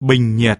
bình nhiệt.